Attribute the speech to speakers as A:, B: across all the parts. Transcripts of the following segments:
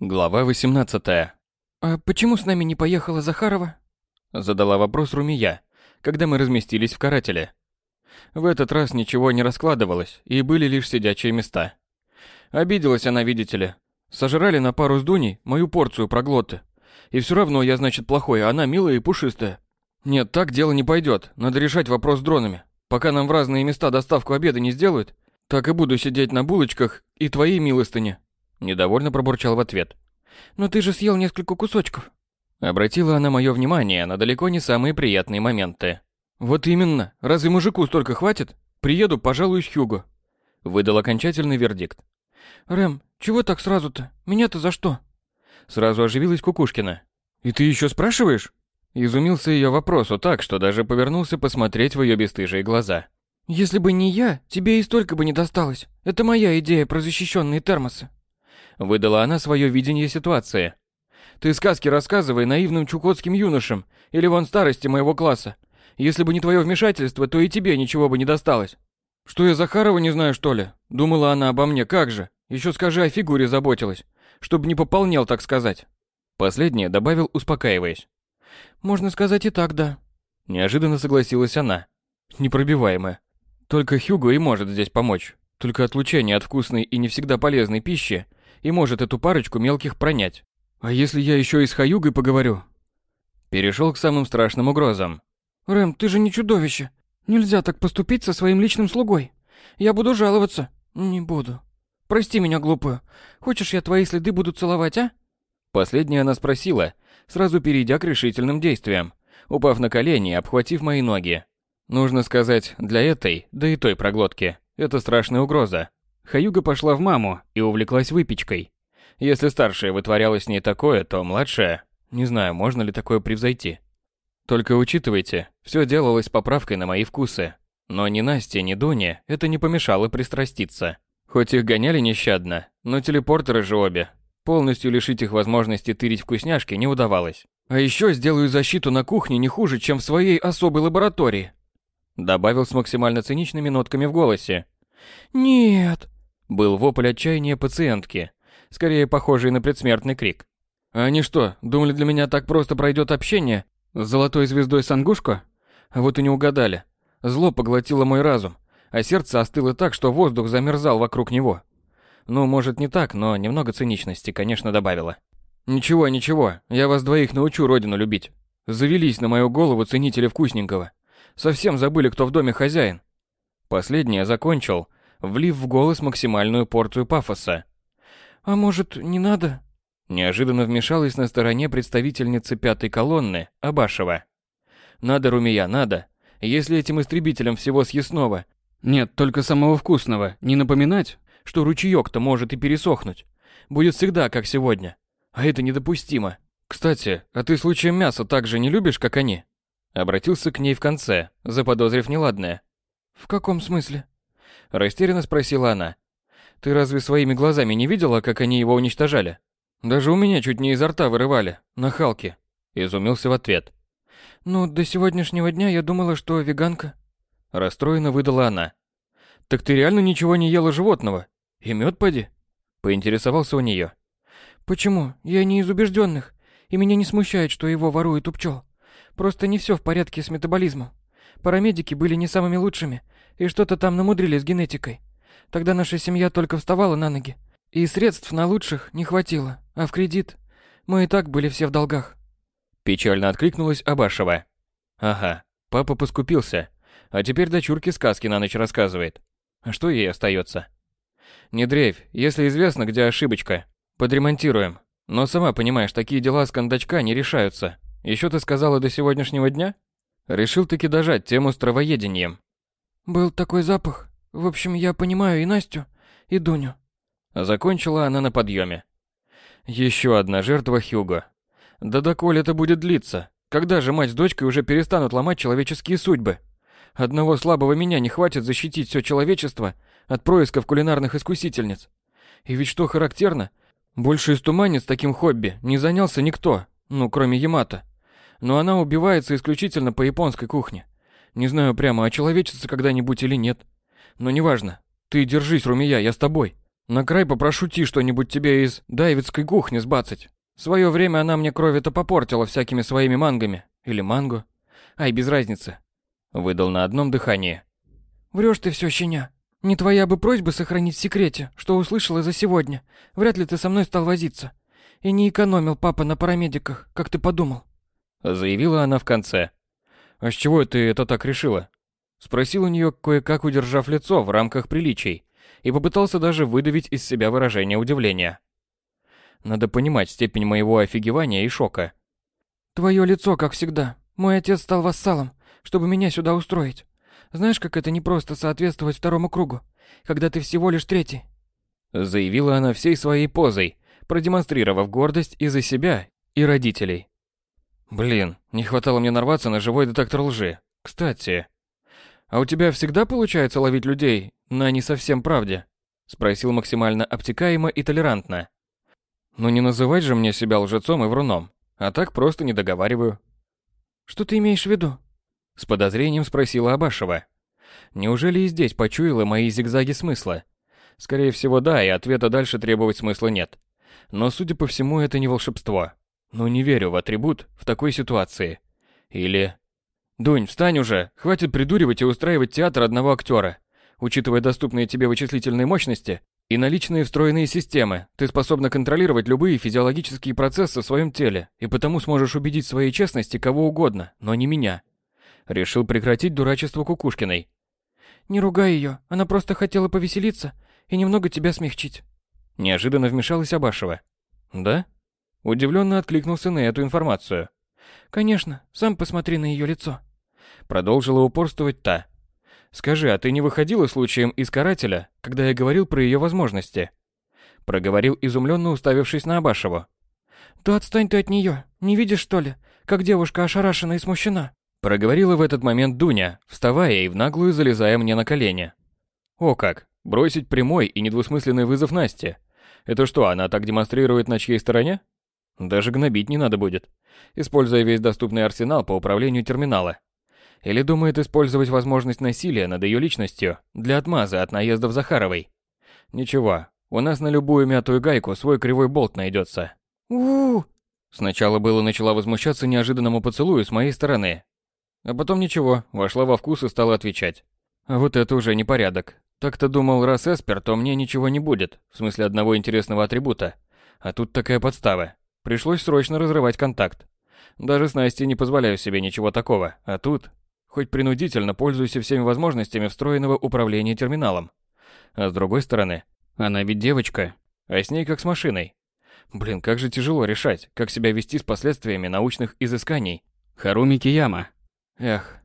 A: Глава 18.
B: «А почему с нами не поехала Захарова?»
A: Задала вопрос Румия, когда мы разместились в карателе. В этот раз ничего не раскладывалось, и были лишь сидячие места. Обиделась она, видите ли. Сожрали на пару с Дуней мою порцию проглоты. И все равно я, значит, плохой, а она милая и пушистая. Нет, так дело не пойдет. Надо решать вопрос с дронами. Пока нам в разные места доставку обеда не сделают, так и буду сидеть на булочках и твоей милостыне. Недовольно пробурчал в ответ.
B: «Но ты же съел несколько кусочков».
A: Обратила она мое внимание на далеко не самые приятные моменты. «Вот именно. Разве мужику столько хватит? Приеду, пожалуй, с Хьюго». Выдал окончательный вердикт.
B: «Рэм, чего так сразу-то? Меня-то за что?»
A: Сразу оживилась Кукушкина. «И ты еще спрашиваешь?» Изумился ее вопросу так, что даже повернулся посмотреть в ее бесстыжие глаза.
B: «Если бы не я, тебе и столько бы не досталось. Это моя идея про защищенные термосы».
A: Выдала она свое видение ситуации. Ты сказки рассказывай наивным чукотским юношам или вон старости моего класса. Если бы не твое вмешательство, то и тебе ничего бы не досталось. Что я Захарова не знаю, что ли? Думала она обо мне, как же? Еще скажи, о фигуре заботилась. Чтобы не пополнел, так сказать. Последнее добавил, успокаиваясь.
B: Можно сказать и так, да.
A: Неожиданно согласилась она. Непробиваемая. Только Хьюго и может здесь помочь. Только отлучение от вкусной и не всегда полезной пищи и может эту парочку мелких пронять. А если я еще и с Хаюгой поговорю? Перешел к самым страшным угрозам.
B: Рэм, ты же не чудовище. Нельзя так поступить со своим личным слугой. Я буду жаловаться. Не буду. Прости меня, глупую. Хочешь, я твои следы буду целовать, а?
A: Последняя она спросила, сразу перейдя к решительным действиям, упав на колени и обхватив мои ноги. Нужно сказать, для этой, да и той проглотки, это страшная угроза. Хаюга пошла в маму и увлеклась выпечкой. Если старшая вытворяла с ней такое, то младшая... Не знаю, можно ли такое превзойти. Только учитывайте, все делалось с поправкой на мои вкусы. Но ни Насте, ни Дуне это не помешало пристраститься. Хоть их гоняли нещадно, но телепортеры же обе. Полностью лишить их возможности тырить вкусняшки не удавалось. А еще сделаю защиту на кухне не хуже, чем в своей особой лаборатории. Добавил с максимально циничными нотками в голосе.
B: «Нет»,
A: был вопль отчаяния пациентки, скорее похожий на предсмертный крик. Они что, думали для меня так просто пройдет общение с золотой звездой Сангушко? Вот и не угадали. Зло поглотило мой разум, а сердце остыло так, что воздух замерзал вокруг него. Ну, может, не так, но немного циничности, конечно, добавило. Ничего, ничего, я вас двоих научу родину любить. Завелись на мою голову ценители вкусненького. Совсем забыли, кто в доме хозяин. Последнее закончил, влив в голос максимальную порцию пафоса.
B: «А может, не надо?»
A: Неожиданно вмешалась на стороне представительницы пятой колонны Абашева. «Надо, Румия, надо. Если этим истребителям всего съестного, нет, только самого вкусного, не напоминать, что ручеек-то может и пересохнуть. Будет всегда, как сегодня. А это недопустимо. Кстати, а ты случаем мясо так же не любишь, как они?» Обратился к ней в конце, заподозрив неладное.
B: «В каком смысле?»
A: Растерянно спросила она. «Ты разве своими глазами не видела, как они его уничтожали? Даже у меня чуть не изо рта вырывали, на халке». Изумился в ответ.
B: «Ну, до сегодняшнего дня я думала, что веганка».
A: Расстроенно выдала она. «Так ты реально ничего не ела животного? И мед поди?» Поинтересовался у нее.
B: «Почему? Я не из убежденных, и меня не смущает, что его воруют у пчел. Просто не все в порядке с метаболизмом. Парамедики были не самыми лучшими, и что-то там намудрили с генетикой. Тогда наша семья только вставала на ноги. И средств на лучших не хватило, а в кредит мы и так были все в долгах.
A: Печально откликнулась Абашева. Ага, папа поскупился, а теперь дочурке сказки на ночь рассказывает. А что ей остается? Не дрейфь, если известно, где ошибочка. Подремонтируем. Но сама понимаешь, такие дела с кондачка не решаются. Еще ты сказала до сегодняшнего дня? Решил таки дожать тему с травоедением.
B: Был такой запах. В общем, я понимаю и Настю, и Дуню.
A: Закончила она на подъеме. Еще одна жертва Хьюго. Да доколе это будет длиться? Когда же мать с дочкой уже перестанут ломать человеческие судьбы? Одного слабого меня не хватит защитить все человечество от происков кулинарных искусительниц. И ведь что характерно, больше из туманец таким хобби не занялся никто, ну, кроме Ямата. Но она убивается исключительно по японской кухне. Не знаю прямо, очеловечится когда-нибудь или нет. Но неважно. Ты держись, Румия, я с тобой. На край попрошу Ти что-нибудь тебе из дайвидской кухни сбацать. В свое время она мне крови-то попортила всякими своими мангами. Или манго. Ай, без разницы. Выдал на одном дыхании.
B: Врешь ты все, щеня. Не твоя бы просьба сохранить в секрете, что услышала за сегодня. Вряд ли ты со мной стал возиться. И не экономил папа на парамедиках, как ты подумал.
A: Заявила она в конце. А с чего ты это так решила? Спросил у нее, кое-как удержав лицо в рамках приличий, и попытался даже выдавить из себя выражение удивления. Надо понимать степень моего офигевания и шока.
B: Твое лицо, как всегда. Мой отец стал вассалом, чтобы меня сюда устроить. Знаешь, как это непросто соответствовать второму кругу, когда ты всего лишь третий?»
A: Заявила она всей своей позой, продемонстрировав гордость и за себя, и родителей. «Блин, не хватало мне нарваться на живой детектор лжи. Кстати, а у тебя всегда получается ловить людей на не совсем правде?» Спросил максимально обтекаемо и толерантно. «Ну не называть же мне себя лжецом и вруном, а так просто не договариваю».
B: «Что ты имеешь в виду?»
A: С подозрением спросила Абашева. Неужели и здесь почуяла мои зигзаги смысла? Скорее всего, да, и ответа дальше требовать смысла нет. Но, судя по всему, это не волшебство. Ну, не верю в атрибут в такой ситуации. Или... Дунь, встань уже, хватит придуривать и устраивать театр одного актера. Учитывая доступные тебе вычислительные мощности и наличные встроенные системы, ты способна контролировать любые физиологические процессы в своем теле, и потому сможешь убедить своей честности кого угодно, но не меня. Решил прекратить дурачество Кукушкиной.
B: «Не ругай ее, она просто хотела повеселиться и немного тебя смягчить».
A: Неожиданно вмешалась Абашева. «Да?» Удивленно откликнулся на эту информацию.
B: «Конечно, сам посмотри на ее лицо».
A: Продолжила упорствовать та. «Скажи, а ты не выходила случаем из карателя, когда я говорил про ее возможности?» Проговорил изумленно уставившись на Абашеву.
B: «Да отстань ты от нее, не видишь что ли, как девушка ошарашена и смущена?»
A: Проговорила в этот момент Дуня, вставая и в наглую залезая мне на колени. О как, бросить прямой и недвусмысленный вызов Насте. Это что, она так демонстрирует на чьей стороне? Даже гнобить не надо будет, используя весь доступный арсенал по управлению терминала. Или думает использовать возможность насилия над ее личностью для отмаза от наездов Захаровой. Ничего, у нас на любую мятую гайку свой кривой болт найдется.
B: у
A: Сначала было начала возмущаться неожиданному поцелую с моей стороны, а потом ничего, вошла во вкус и стала отвечать. А вот это уже непорядок. Так-то думал, раз эспер, то мне ничего не будет, в смысле одного интересного атрибута. А тут такая подстава. Пришлось срочно разрывать контакт. Даже с Настей не позволяю себе ничего такого, а тут, хоть принудительно пользуюсь всеми возможностями встроенного управления терминалом. А с другой стороны, она ведь девочка, а с ней как с машиной. Блин, как же тяжело решать, как себя вести с последствиями научных изысканий. Харуми Кияма, Эх.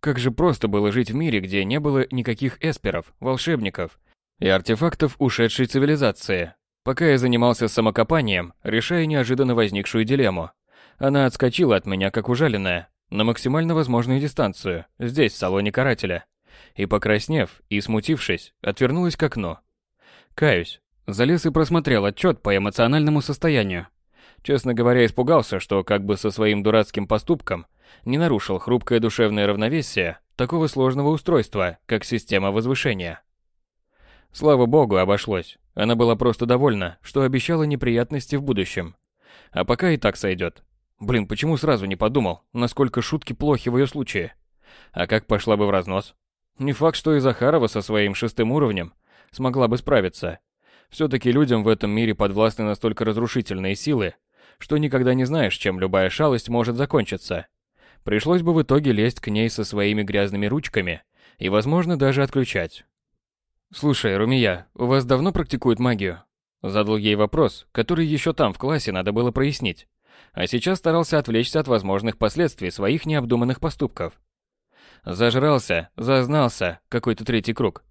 A: Как же просто было жить в мире, где не было никаких эсперов, волшебников и артефактов ушедшей цивилизации. Пока я занимался самокопанием, решая неожиданно возникшую дилемму. Она отскочила от меня, как ужаленная, на максимально возможную дистанцию, здесь, в салоне карателя. И покраснев, и смутившись, отвернулась к окну. Каюсь, залез и просмотрел отчет по эмоциональному состоянию. Честно говоря, испугался, что как бы со своим дурацким поступком – не нарушил хрупкое душевное равновесие такого сложного устройства, как система возвышения. Слава богу, обошлось. Она была просто довольна, что обещала неприятности в будущем. А пока и так сойдет. Блин, почему сразу не подумал, насколько шутки плохи в ее случае? А как пошла бы в разнос? Не факт, что и Захарова со своим шестым уровнем смогла бы справиться. Все-таки людям в этом мире подвластны настолько разрушительные силы, что никогда не знаешь, чем любая шалость может закончиться. Пришлось бы в итоге лезть к ней со своими грязными ручками и, возможно, даже отключать. «Слушай, Румия, у вас давно практикуют магию?» Задал ей вопрос, который еще там в классе надо было прояснить. А сейчас старался отвлечься от возможных последствий своих необдуманных поступков. Зажрался, зазнался, какой-то третий круг.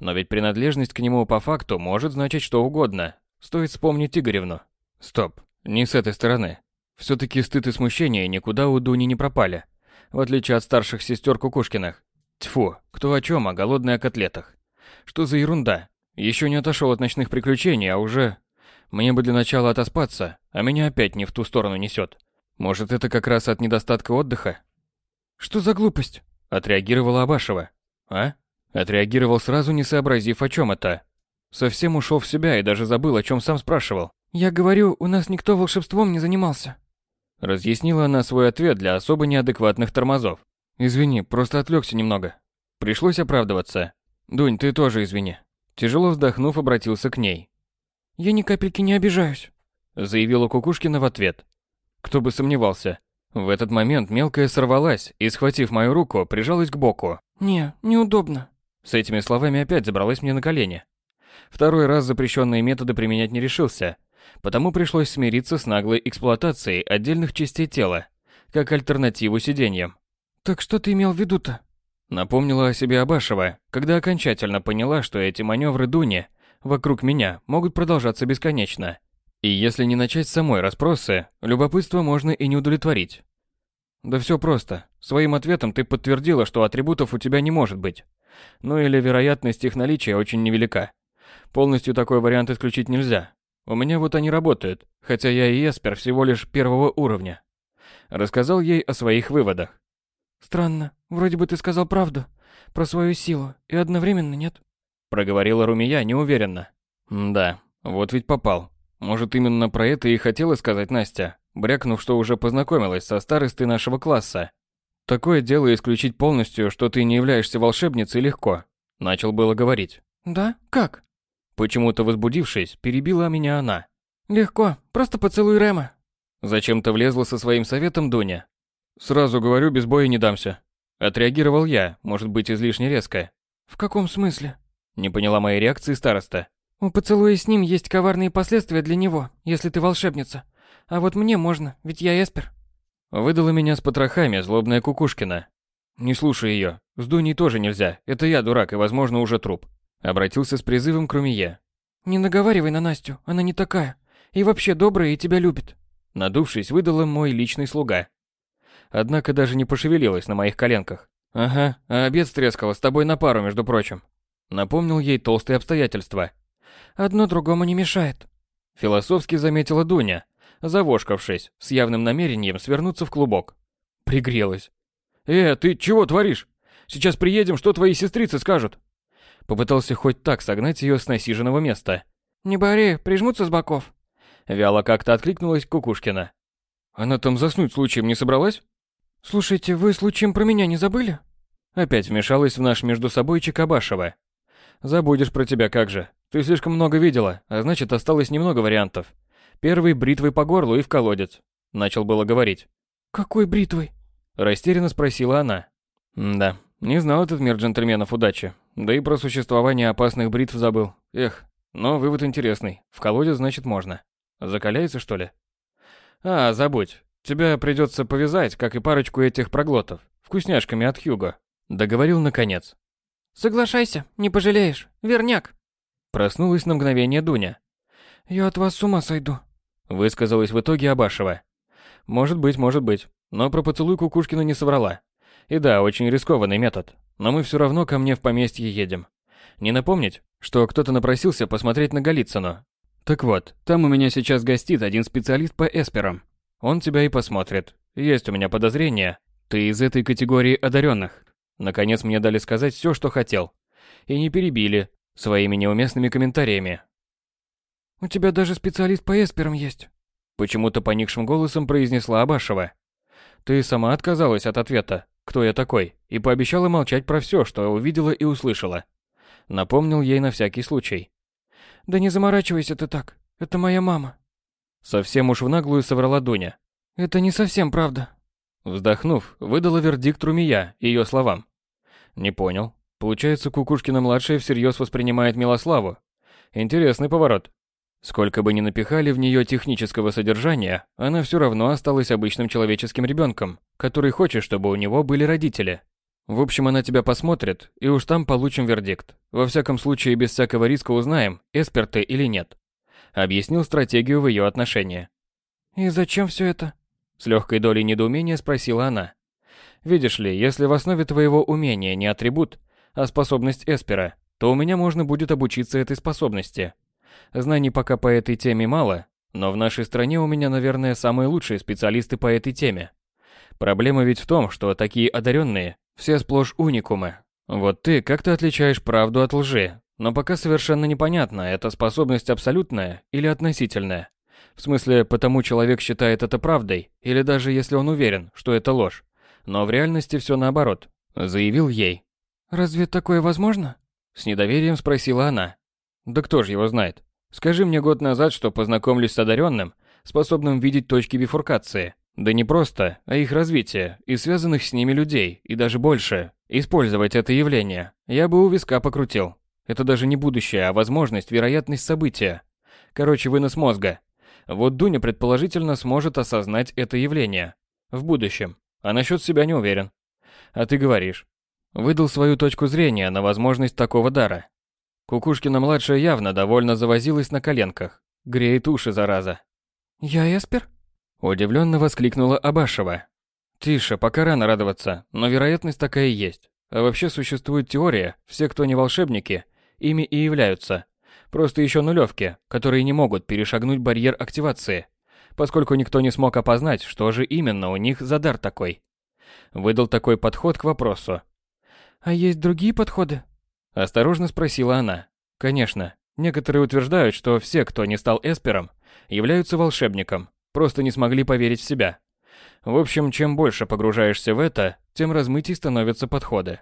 A: Но ведь принадлежность к нему по факту может значить что угодно. Стоит вспомнить Игоревну. Стоп, не с этой стороны. Все-таки стыд и смущение никуда у Дуни не пропали, в отличие от старших сестер Кукушкиных. Тьфу, кто о чем, о голодной о котлетах. Что за ерунда? Еще не отошел от ночных приключений, а уже... Мне бы для начала отоспаться, а меня опять не в ту сторону несет. Может, это как раз от недостатка отдыха?
B: Что за глупость?
A: Отреагировала Абашева. А? Отреагировал сразу, не сообразив, о чем это. Совсем ушел в себя и даже забыл, о чем сам спрашивал.
B: «Я говорю, у нас никто волшебством не занимался».
A: Разъяснила она свой ответ для особо неадекватных тормозов. «Извини, просто отвлекся немного». Пришлось оправдываться. «Дунь, ты тоже извини». Тяжело вздохнув, обратился к ней.
B: «Я ни капельки не обижаюсь», —
A: заявила Кукушкина в ответ. Кто бы сомневался. В этот момент мелкая сорвалась и, схватив мою руку, прижалась к боку.
B: «Не, неудобно».
A: С этими словами опять забралась мне на колени. Второй раз запрещенные методы применять не решился, потому пришлось смириться с наглой эксплуатацией отдельных частей тела, как альтернативу сиденьям.
B: «Так что ты имел в виду-то?»
A: Напомнила о себе Абашева, когда окончательно поняла, что эти маневры Дуни вокруг меня могут продолжаться бесконечно. И если не начать самой расспросы, любопытство можно и не удовлетворить. Да все просто. Своим ответом ты подтвердила, что атрибутов у тебя не может быть. Ну или вероятность их наличия очень невелика. Полностью такой вариант исключить нельзя. У меня вот они работают, хотя я и эспер всего лишь первого уровня. Рассказал ей о своих выводах.
B: Странно, вроде бы ты сказал правду про свою силу, и одновременно нет.
A: Проговорила Румия неуверенно. Да, вот ведь попал. Может, именно про это и хотела сказать Настя, брякнув, что уже познакомилась со старостой нашего класса. Такое дело исключить полностью, что ты не являешься волшебницей, легко. Начал было говорить.
B: Да? Как?
A: Почему-то возбудившись, перебила меня она.
B: Легко, просто поцелуй Рема.
A: Зачем-то влезла со своим советом Дуня. Сразу говорю, без боя не дамся. Отреагировал я, может быть, излишне резко.
B: В каком смысле?
A: Не поняла моей реакции староста.
B: У поцелуя с ним есть коварные последствия для него, если ты волшебница. А вот мне можно, ведь я эспер.
A: Выдала меня с потрохами злобная Кукушкина. Не слушай ее. С Дуней тоже нельзя. Это я дурак и, возможно, уже труп. Обратился с призывом к Румие.
B: Не наговаривай на Настю, она не такая. И вообще добрая и тебя любит.
A: Надувшись, выдала мой личный слуга однако даже не пошевелилась на моих коленках. «Ага, а обед стрескала с тобой на пару, между прочим». Напомнил ей толстые обстоятельства.
B: «Одно другому не мешает», —
A: философски заметила Дуня, завошкавшись, с явным намерением свернуться в клубок. Пригрелась. «Э, ты чего творишь? Сейчас приедем, что твои сестрицы скажут?» Попытался хоть так согнать ее с насиженного места.
B: «Не бори, прижмутся с боков».
A: Вяло как-то откликнулась Кукушкина. «Она там заснуть случаем не собралась?»
B: «Слушайте, вы случаем про меня не забыли?»
A: Опять вмешалась в наш между собой Чикабашева. «Забудешь про тебя как же. Ты слишком много видела, а значит осталось немного вариантов. Первый бритвой по горлу и в колодец». Начал было говорить.
B: «Какой бритвой?»
A: Растерянно спросила она. «Да, не знал этот мир джентльменов удачи. Да и про существование опасных бритв забыл. Эх, но вывод интересный. В колодец, значит, можно. Закаляется, что ли?» «А, забудь. Тебя придется повязать, как и парочку этих проглотов, вкусняшками от Хьюго. Договорил наконец.
B: Соглашайся, не пожалеешь. Верняк.
A: Проснулась на мгновение Дуня.
B: Я от вас с ума сойду.
A: Высказалась в итоге Абашева. Может быть, может быть. Но про поцелуй Кукушкина не соврала. И да, очень рискованный метод. Но мы все равно ко мне в поместье едем. Не напомнить, что кто-то напросился посмотреть на Голицыну. Так вот, там у меня сейчас гостит один специалист по эсперам. Он тебя и посмотрит. Есть у меня подозрение. Ты из этой категории одаренных. Наконец мне дали сказать все, что хотел. И не перебили своими неуместными комментариями.
B: «У тебя даже специалист по эсперам есть», —
A: почему-то поникшим голосом произнесла Абашева. «Ты сама отказалась от ответа, кто я такой, и пообещала молчать про все, что увидела и услышала». Напомнил ей на всякий случай.
B: «Да не заморачивайся ты так, это моя мама».
A: Совсем уж в наглую соврала Дуня.
B: Это не совсем правда.
A: Вздохнув, выдала вердикт Румия ее словам. Не понял. Получается, Кукушкина-младшая всерьез воспринимает Милославу. Интересный поворот. Сколько бы ни напихали в нее технического содержания, она все равно осталась обычным человеческим ребенком, который хочет, чтобы у него были родители. В общем, она тебя посмотрит, и уж там получим вердикт. Во всяком случае, без всякого риска узнаем, эсперт ты или нет объяснил стратегию в ее отношении.
B: «И зачем все это?»
A: С легкой долей недоумения спросила она. «Видишь ли, если в основе твоего умения не атрибут, а способность Эспера, то у меня можно будет обучиться этой способности. Знаний пока по этой теме мало, но в нашей стране у меня, наверное, самые лучшие специалисты по этой теме. Проблема ведь в том, что такие одаренные все сплошь уникумы. Вот ты как-то отличаешь правду от лжи, Но пока совершенно непонятно, это способность абсолютная или относительная. В смысле, потому человек считает это правдой, или даже если он уверен, что это ложь. Но в реальности все наоборот, заявил ей.
B: «Разве такое возможно?»
A: С недоверием спросила она. «Да кто же его знает? Скажи мне год назад, что познакомлюсь с одаренным, способным видеть точки бифуркации. Да не просто, а их развитие и связанных с ними людей, и даже больше. Использовать это явление. Я бы у виска покрутил. Это даже не будущее, а возможность, вероятность события. Короче, вынос мозга. Вот Дуня предположительно сможет осознать это явление. В будущем. А насчет себя не уверен. А ты говоришь. Выдал свою точку зрения на возможность такого дара. Кукушкина-младшая явно довольно завозилась на коленках. Греет уши, зараза.
B: «Я Эспер?»
A: Удивленно воскликнула Абашева. Тише, пока рано радоваться, но вероятность такая есть. А вообще существует теория, все, кто не волшебники, ими и являются. Просто еще нулевки, которые не могут перешагнуть барьер активации, поскольку никто не смог опознать, что же именно у них за дар такой. Выдал такой подход к вопросу.
B: «А есть другие подходы?»
A: Осторожно спросила она. Конечно, некоторые утверждают, что все, кто не стал эспером, являются волшебником, просто не смогли поверить в себя. В общем, чем больше погружаешься в это, тем размытей становятся подходы.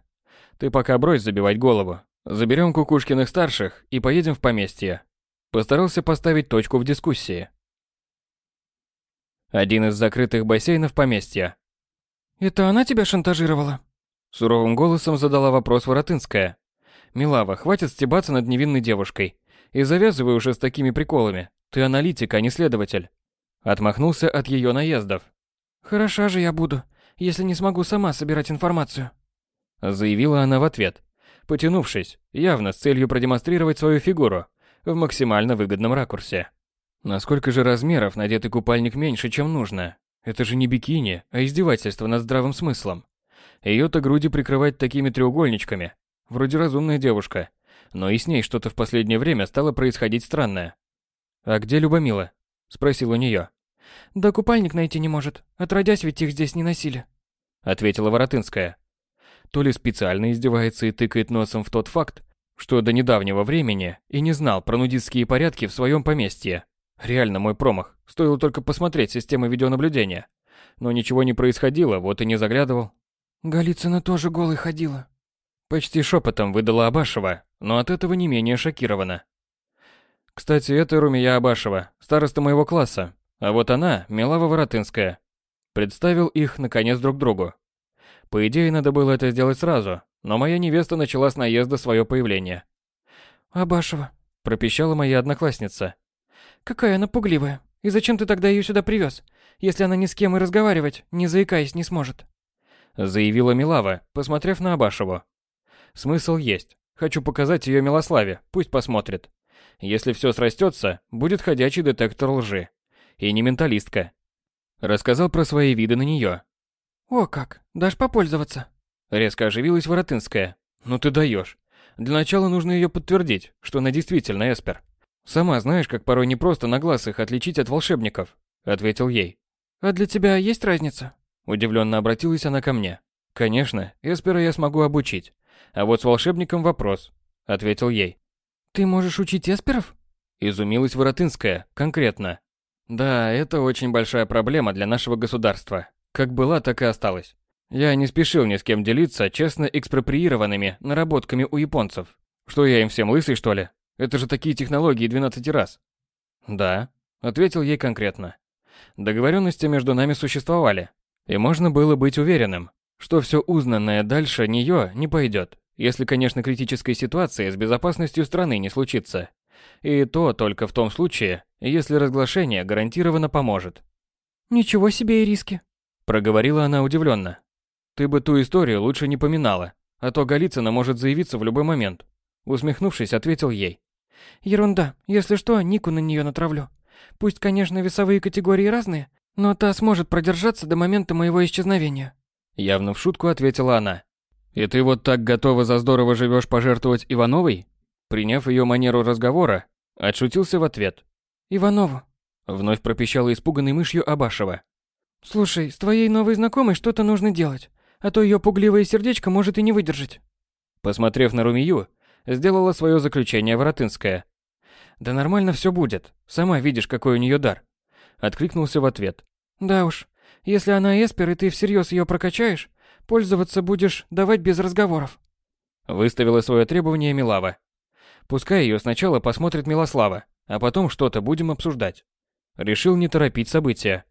A: Ты пока брось забивать голову. Заберем Кукушкиных старших и поедем в поместье. Постарался поставить точку в дискуссии. Один из закрытых бассейнов поместья.
B: «Это она тебя шантажировала?»
A: Суровым голосом задала вопрос Воротынская. «Милава, хватит стебаться над невинной девушкой. И завязывай уже с такими приколами. Ты аналитик, а не следователь». Отмахнулся от ее наездов.
B: «Хороша же я буду, если не смогу сама собирать информацию»,
A: заявила она в ответ, потянувшись, явно с целью продемонстрировать свою фигуру в максимально выгодном ракурсе. Насколько же размеров надетый купальник меньше, чем нужно? Это же не бикини, а издевательство над здравым смыслом. Ее-то груди прикрывать такими треугольничками. Вроде разумная девушка, но и с ней что-то в последнее время стало происходить странное. «А где Любомила?» – спросил у нее.
B: «Да купальник найти не может. Отродясь, ведь их здесь не носили», —
A: ответила Воротынская. То ли специально издевается и тыкает носом в тот факт, что до недавнего времени и не знал про нудистские порядки в своем поместье. Реально мой промах. Стоило только посмотреть системы видеонаблюдения. Но ничего не происходило, вот и не заглядывал.
B: Голицына тоже голой ходила.
A: Почти шепотом выдала Абашева, но от этого не менее шокирована. Кстати, это Румия Абашева, староста моего класса, а вот она, Милава Воротынская. Представил их, наконец, друг другу. По идее, надо было это сделать сразу, но моя невеста начала с наезда свое появление.
B: «Абашева», –
A: пропищала моя одноклассница.
B: «Какая она пугливая. И зачем ты тогда ее сюда привез, если она ни с кем и разговаривать, не заикаясь, не сможет?»
A: Заявила Милава, посмотрев на Абашеву. «Смысл есть. Хочу показать ее Милославе, пусть посмотрит. Если все срастется, будет ходячий детектор лжи и не менталистка. Рассказал про свои виды на нее.
B: «О как, дашь попользоваться?»
A: Резко оживилась Воротынская. «Ну ты даешь. Для начала нужно ее подтвердить, что она действительно эспер. Сама знаешь, как порой непросто на глаз их отличить от волшебников», — ответил ей.
B: «А для тебя есть разница?»
A: Удивленно обратилась она ко мне. «Конечно, эспера я смогу обучить. А вот с волшебником вопрос», — ответил ей.
B: «Ты можешь учить эсперов?»
A: Изумилась Воротынская, конкретно. Да, это очень большая проблема для нашего государства. Как была, так и осталась. Я не спешил ни с кем делиться честно экспроприированными наработками у японцев. Что я им всем лысый, что ли? Это же такие технологии 12 раз. Да, ответил ей конкретно. Договоренности между нами существовали. И можно было быть уверенным, что все узнанное дальше нее не пойдет, если, конечно, критической ситуации с безопасностью страны не случится. И то только в том случае, если разглашение гарантированно поможет.
B: «Ничего себе и риски», –
A: проговорила она удивленно. «Ты бы ту историю лучше не поминала, а то Голицына может заявиться в любой момент», – усмехнувшись, ответил ей.
B: «Ерунда. Если что, Нику на нее натравлю. Пусть, конечно, весовые категории разные, но та сможет продержаться до момента моего исчезновения».
A: Явно в шутку ответила она. «И ты вот так готова за здорово живешь пожертвовать Ивановой?» Приняв ее манеру разговора, отшутился в ответ.
B: «Иванову», —
A: вновь пропищала испуганной мышью Абашева.
B: «Слушай, с твоей новой знакомой что-то нужно делать, а то ее пугливое сердечко может и не выдержать».
A: Посмотрев на Румию, Сделала свое заключение Воротынская. Да нормально все будет. Сама видишь, какой у нее дар. Откликнулся в ответ.
B: Да уж, если она эспер, и ты всерьез ее прокачаешь, пользоваться будешь давать без разговоров.
A: Выставила свое требование Милава. Пускай ее сначала посмотрит Милослава, а потом что-то будем обсуждать. Решил не торопить события.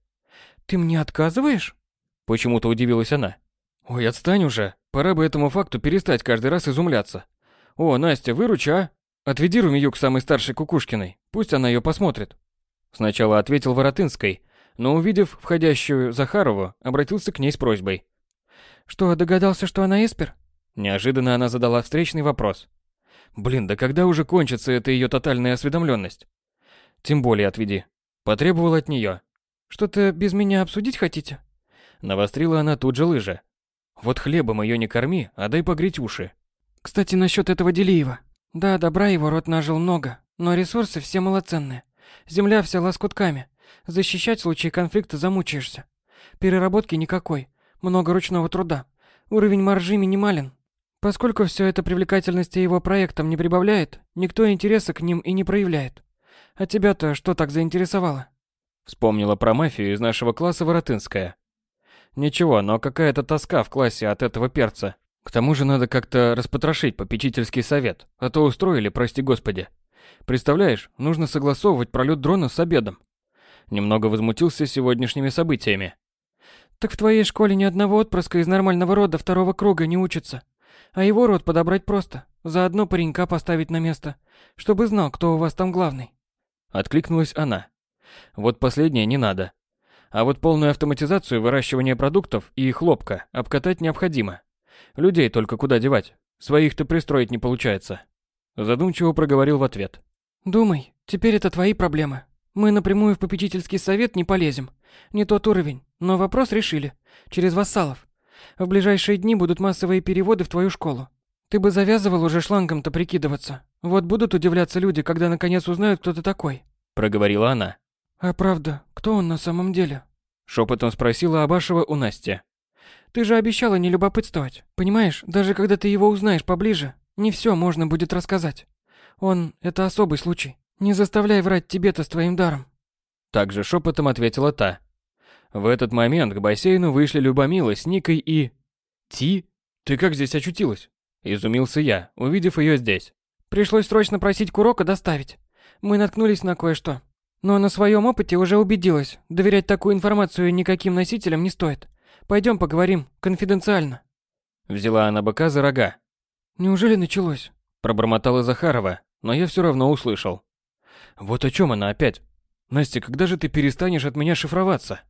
B: Ты мне отказываешь?
A: Почему-то удивилась она. Ой, отстань уже. Пора бы этому факту перестать каждый раз изумляться. О, Настя, выручи, а? Отведи Румию к самой старшей Кукушкиной. Пусть она ее посмотрит. Сначала ответил Воротынской, но увидев входящую Захарову, обратился к ней с просьбой.
B: Что, догадался, что она эспер?
A: Неожиданно она задала встречный вопрос. Блин, да когда уже кончится эта ее тотальная осведомленность? Тем более отведи. Потребовал от нее.
B: Что-то без меня обсудить хотите?
A: Навострила она тут же лыжи. Вот хлебом ее не корми, а дай погреть уши.
B: Кстати, насчет этого Делиева. Да, добра его род нажил много, но ресурсы все малоценные. Земля вся лоскутками. Защищать в случае конфликта замучаешься. Переработки никакой. Много ручного труда. Уровень маржи минимален. Поскольку все это привлекательности его проектам не прибавляет, никто интереса к ним и не проявляет. А тебя-то что так заинтересовало?
A: Вспомнила про мафию из нашего класса Воротынская. Ничего, но какая-то тоска в классе от этого перца. К тому же надо как-то распотрошить попечительский совет, а то устроили, прости господи. Представляешь, нужно согласовывать пролет дрона с обедом. Немного возмутился сегодняшними событиями.
B: Так в твоей школе ни одного отпрыска из нормального рода второго круга не учится. А его род подобрать просто. Заодно паренька поставить на место, чтобы знал, кто у вас там главный.
A: Откликнулась она. Вот последнее не надо. А вот полную автоматизацию выращивания продуктов и хлопка обкатать необходимо. Людей только куда девать? Своих-то пристроить не получается. Задумчиво проговорил в ответ.
B: Думай, теперь это твои проблемы. Мы напрямую в попечительский совет не полезем. Не тот уровень, но вопрос решили. Через вассалов. В ближайшие дни будут массовые переводы в твою школу. Ты бы завязывал уже шлангом-то прикидываться. Вот будут удивляться люди, когда наконец узнают, кто ты такой.
A: Проговорила она.
B: А правда, кто он на самом деле?
A: Шепотом спросила Абашева у Насти.
B: Ты же обещала не любопытствовать. Понимаешь, даже когда ты его узнаешь поближе, не все можно будет рассказать. Он — это особый случай. Не заставляй врать тебе-то с твоим даром.
A: Также шепотом ответила та. В этот момент к бассейну вышли Любомила с Никой и... Ти? Ты как здесь очутилась? Изумился я, увидев ее здесь.
B: Пришлось срочно просить Курока доставить. Мы наткнулись на кое-что. Но на своем опыте уже убедилась, доверять такую информацию никаким носителям не стоит. Пойдем поговорим, конфиденциально.
A: Взяла она быка за рога.
B: Неужели началось?
A: Пробормотала Захарова, но я все равно услышал. Вот о чем она опять? Настя, когда же ты перестанешь от меня шифроваться?